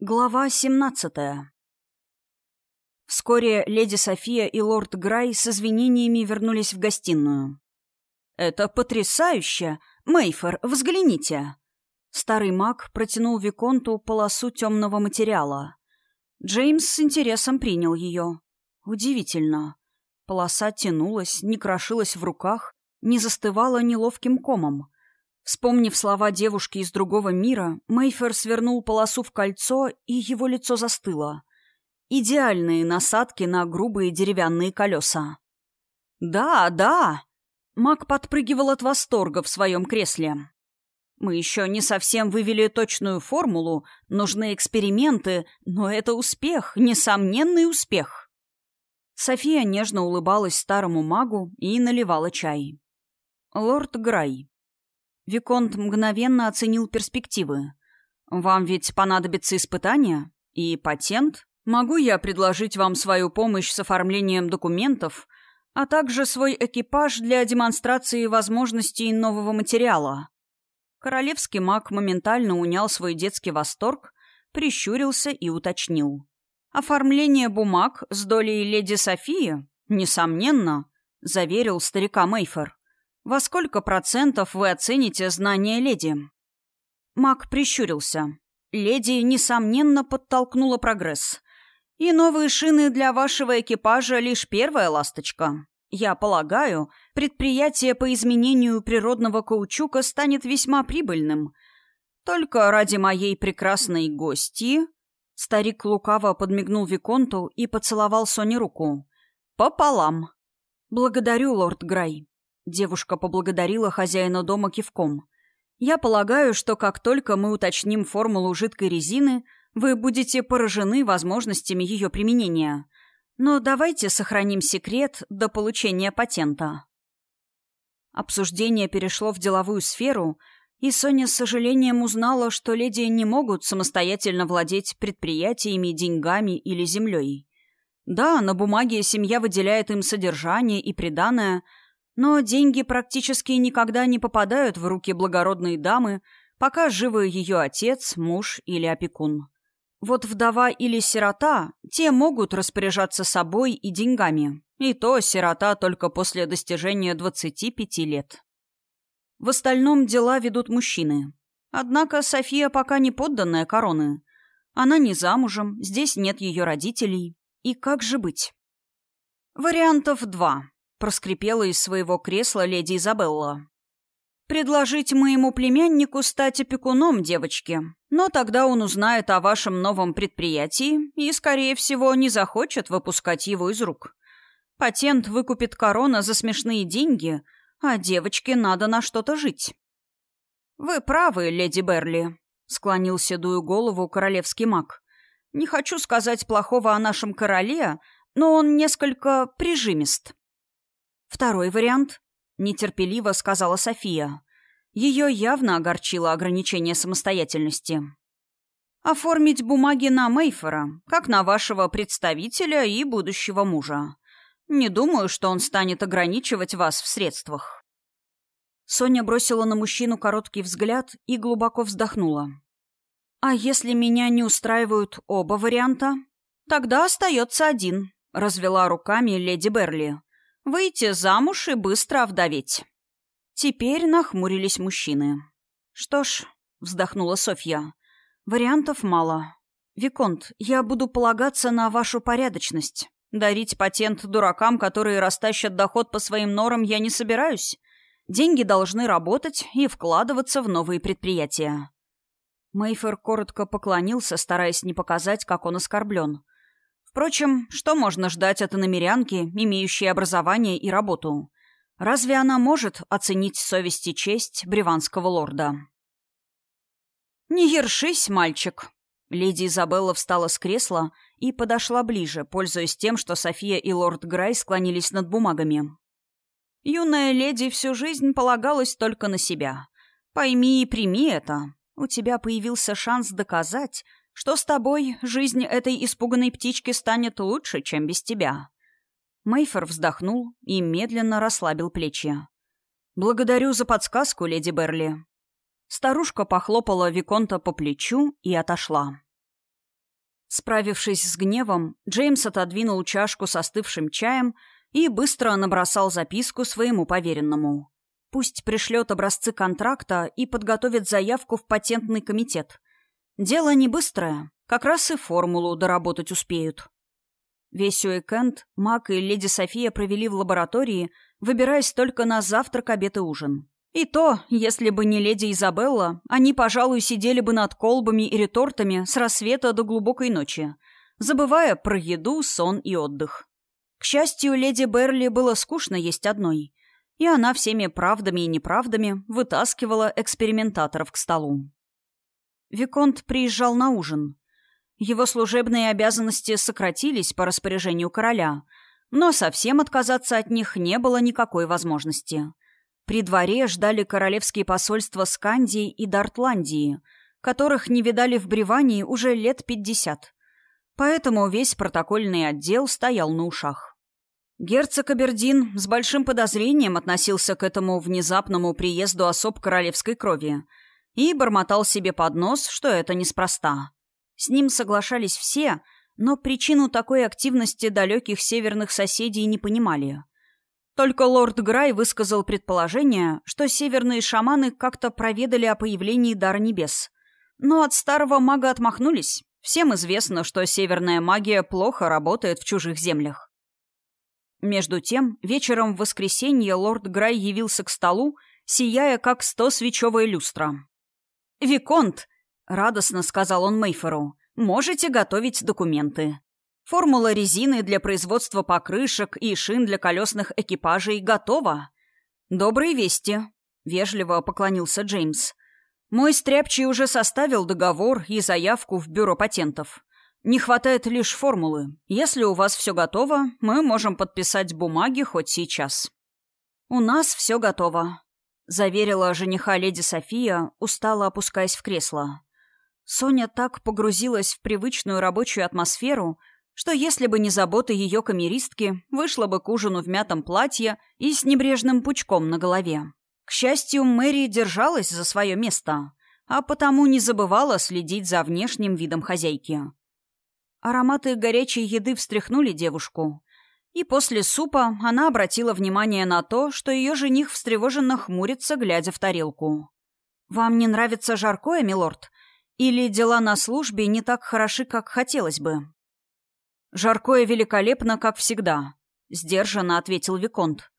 Глава 17 Вскоре леди София и лорд Грай с извинениями вернулись в гостиную. «Это потрясающе! Мейфор, взгляните!» Старый маг протянул Виконту полосу темного материала. Джеймс с интересом принял ее. Удивительно. Полоса тянулась, не крошилась в руках, не застывала неловким комом. Вспомнив слова девушки из другого мира, Мейфер свернул полосу в кольцо, и его лицо застыло. Идеальные насадки на грубые деревянные колеса. «Да, да!» Мак подпрыгивал от восторга в своем кресле. «Мы еще не совсем вывели точную формулу, нужны эксперименты, но это успех, несомненный успех!» София нежно улыбалась старому магу и наливала чай. Лорд Грай. Виконт мгновенно оценил перспективы. «Вам ведь понадобится испытание? И патент? Могу я предложить вам свою помощь с оформлением документов, а также свой экипаж для демонстрации возможностей нового материала?» Королевский маг моментально унял свой детский восторг, прищурился и уточнил. «Оформление бумаг с долей леди Софии? Несомненно», — заверил старика Мейфер. «Во сколько процентов вы оцените знания леди?» Мак прищурился. «Леди, несомненно, подтолкнула прогресс. И новые шины для вашего экипажа — лишь первая ласточка. Я полагаю, предприятие по изменению природного каучука станет весьма прибыльным. Только ради моей прекрасной гости...» Старик лукаво подмигнул Виконту и поцеловал Соне руку. «Пополам». «Благодарю, лорд Грай. Девушка поблагодарила хозяина дома кивком. «Я полагаю, что как только мы уточним формулу жидкой резины, вы будете поражены возможностями ее применения. Но давайте сохраним секрет до получения патента». Обсуждение перешло в деловую сферу, и Соня с сожалением узнала, что леди не могут самостоятельно владеть предприятиями, деньгами или землей. Да, на бумаге семья выделяет им содержание и приданое – но деньги практически никогда не попадают в руки благородной дамы, пока живы ее отец, муж или опекун. Вот вдова или сирота, те могут распоряжаться собой и деньгами. И то сирота только после достижения 25 лет. В остальном дела ведут мужчины. Однако София пока не подданная короны. Она не замужем, здесь нет ее родителей. И как же быть? Вариантов два. Проскрипела из своего кресла леди Изабелла. «Предложить моему племяннику стать опекуном девочки, но тогда он узнает о вашем новом предприятии и, скорее всего, не захочет выпускать его из рук. Патент выкупит корона за смешные деньги, а девочке надо на что-то жить». «Вы правы, леди Берли», — склонил седую голову королевский маг. «Не хочу сказать плохого о нашем короле, но он несколько прижимист. «Второй вариант», — нетерпеливо сказала София. Ее явно огорчило ограничение самостоятельности. «Оформить бумаги на Мейфера, как на вашего представителя и будущего мужа. Не думаю, что он станет ограничивать вас в средствах». Соня бросила на мужчину короткий взгляд и глубоко вздохнула. «А если меня не устраивают оба варианта?» «Тогда остается один», — развела руками леди Берли. Выйти замуж и быстро овдоветь. Теперь нахмурились мужчины. «Что ж», — вздохнула Софья, — «вариантов мало. Виконт, я буду полагаться на вашу порядочность. Дарить патент дуракам, которые растащат доход по своим норам, я не собираюсь. Деньги должны работать и вкладываться в новые предприятия». Мейфер коротко поклонился, стараясь не показать, как он оскорблен. Впрочем, что можно ждать от иномерянки, имеющей образование и работу? Разве она может оценить совесть и честь бреванского лорда? «Не ершись, мальчик!» Леди Изабелла встала с кресла и подошла ближе, пользуясь тем, что София и лорд Грай склонились над бумагами. «Юная леди всю жизнь полагалась только на себя. Пойми и прими это. У тебя появился шанс доказать, что с тобой жизнь этой испуганной птички станет лучше, чем без тебя». Мейфер вздохнул и медленно расслабил плечи. «Благодарю за подсказку, леди Берли». Старушка похлопала Виконта по плечу и отошла. Справившись с гневом, Джеймс отодвинул чашку с остывшим чаем и быстро набросал записку своему поверенному. Пусть пришлет образцы контракта и подготовит заявку в патентный комитет. Дело не быстрое, как раз и формулу доработать успеют. Весь уикенд Мак и леди София провели в лаборатории, выбираясь только на завтрак, обед и ужин. И то, если бы не леди Изабелла, они, пожалуй, сидели бы над колбами и ретортами с рассвета до глубокой ночи, забывая про еду, сон и отдых. К счастью, леди Берли было скучно есть одной, и она всеми правдами и неправдами вытаскивала экспериментаторов к столу. Виконт приезжал на ужин. Его служебные обязанности сократились по распоряжению короля, но совсем отказаться от них не было никакой возможности — при дворе ждали королевские посольства Скандии и Дартландии, которых не видали в Бревании уже лет пятьдесят. Поэтому весь протокольный отдел стоял на ушах. Герцог Абердин с большим подозрением относился к этому внезапному приезду особ королевской крови и бормотал себе под нос, что это неспроста. С ним соглашались все, но причину такой активности далеких северных соседей не понимали – только лорд Грай высказал предположение, что северные шаманы как-то проведали о появлении Дара Небес. Но от старого мага отмахнулись. Всем известно, что северная магия плохо работает в чужих землях. Между тем, вечером в воскресенье лорд Грай явился к столу, сияя как сто свечевая люстра. «Виконт!» — радостно сказал он Мейфору. «Можете готовить документы». Формула резины для производства покрышек и шин для колесных экипажей готова. Добрые вести, вежливо поклонился Джеймс. Мой стряпчий уже составил договор и заявку в бюро патентов. Не хватает лишь формулы. Если у вас все готово, мы можем подписать бумаги хоть сейчас. У нас все готово, заверила жениха леди София, устало опускаясь в кресло. Соня так погрузилась в привычную рабочую атмосферу, что если бы не заботы ее камеристки, вышла бы к ужину в мятом платье и с небрежным пучком на голове. К счастью, Мэри держалась за свое место, а потому не забывала следить за внешним видом хозяйки. Ароматы горячей еды встряхнули девушку, и после супа она обратила внимание на то, что ее жених встревоженно хмурится, глядя в тарелку. «Вам не нравится жаркое, милорд? Или дела на службе не так хороши, как хотелось бы?» «Жаркое великолепно, как всегда», — сдержанно ответил Виконт.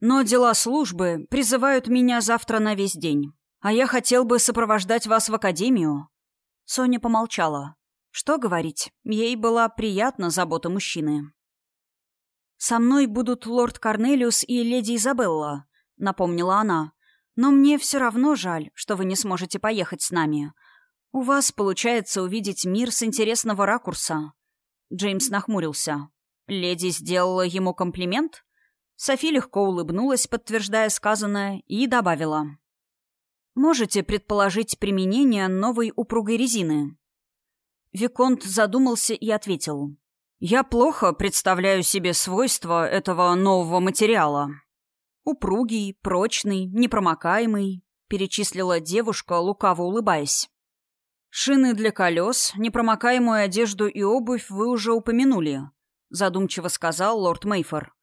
«Но дела службы призывают меня завтра на весь день. А я хотел бы сопровождать вас в академию». Соня помолчала. Что говорить, ей была приятна забота мужчины. «Со мной будут лорд Корнелиус и леди Изабелла», — напомнила она. «Но мне все равно жаль, что вы не сможете поехать с нами. У вас получается увидеть мир с интересного ракурса. Джеймс нахмурился. Леди сделала ему комплимент? Софи легко улыбнулась, подтверждая сказанное, и добавила. «Можете предположить применение новой упругой резины?» Виконт задумался и ответил. «Я плохо представляю себе свойства этого нового материала. Упругий, прочный, непромокаемый», — перечислила девушка, лукаво улыбаясь. «Шины для колес, непромокаемую одежду и обувь вы уже упомянули», — задумчиво сказал лорд Мейфор.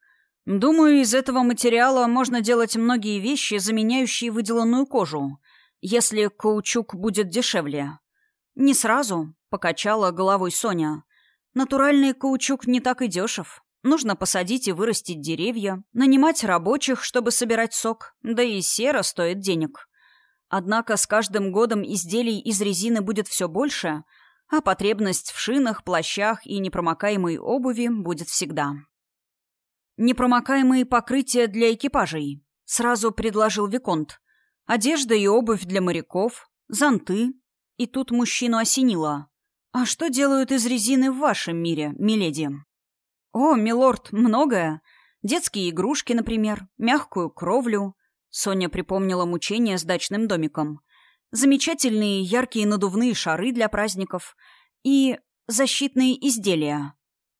«Думаю, из этого материала можно делать многие вещи, заменяющие выделанную кожу, если каучук будет дешевле». «Не сразу», — покачала головой Соня. «Натуральный каучук не так и дешев. Нужно посадить и вырастить деревья, нанимать рабочих, чтобы собирать сок, да и сера стоит денег». Однако с каждым годом изделий из резины будет все больше, а потребность в шинах, плащах и непромокаемой обуви будет всегда. «Непромокаемые покрытия для экипажей», — сразу предложил Виконт. «Одежда и обувь для моряков, зонты». И тут мужчину осенило. «А что делают из резины в вашем мире, миледи?» «О, милорд, многое. Детские игрушки, например, мягкую кровлю, Соня припомнила мучения с дачным домиком. Замечательные яркие надувные шары для праздников и защитные изделия.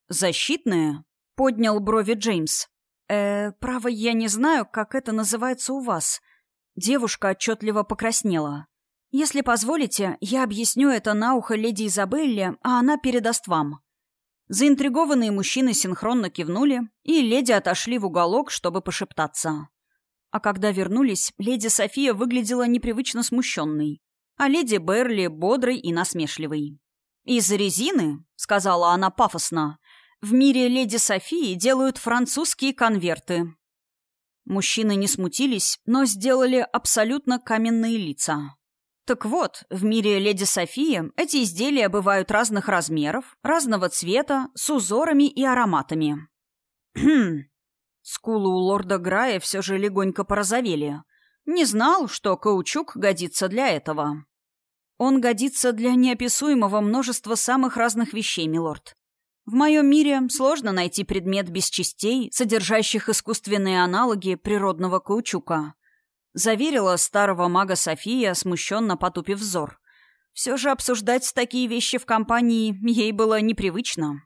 «Защитные?» — поднял брови Джеймс. «Э, право, я не знаю, как это называется у вас». Девушка отчетливо покраснела. Если позволите, я объясню это на ухо леди Изабелле, а она передаст вам». Заинтригованные мужчины синхронно кивнули, и леди отошли в уголок, чтобы пошептаться. А когда вернулись, леди София выглядела непривычно смущенной, а леди Берли — бодрой и насмешливой. «Из резины», — сказала она пафосно, — «в мире леди Софии делают французские конверты». Мужчины не смутились, но сделали абсолютно каменные лица. Так вот, в мире леди Софии эти изделия бывают разных размеров, разного цвета, с узорами и ароматами. Хм. Скулы у лорда Грая все же легонько порозовели. Не знал, что каучук годится для этого. Он годится для неописуемого множества самых разных вещей, милорд. В моем мире сложно найти предмет без частей, содержащих искусственные аналоги природного каучука. Заверила старого мага София, смущенно потупив взор. Все же обсуждать такие вещи в компании ей было непривычно.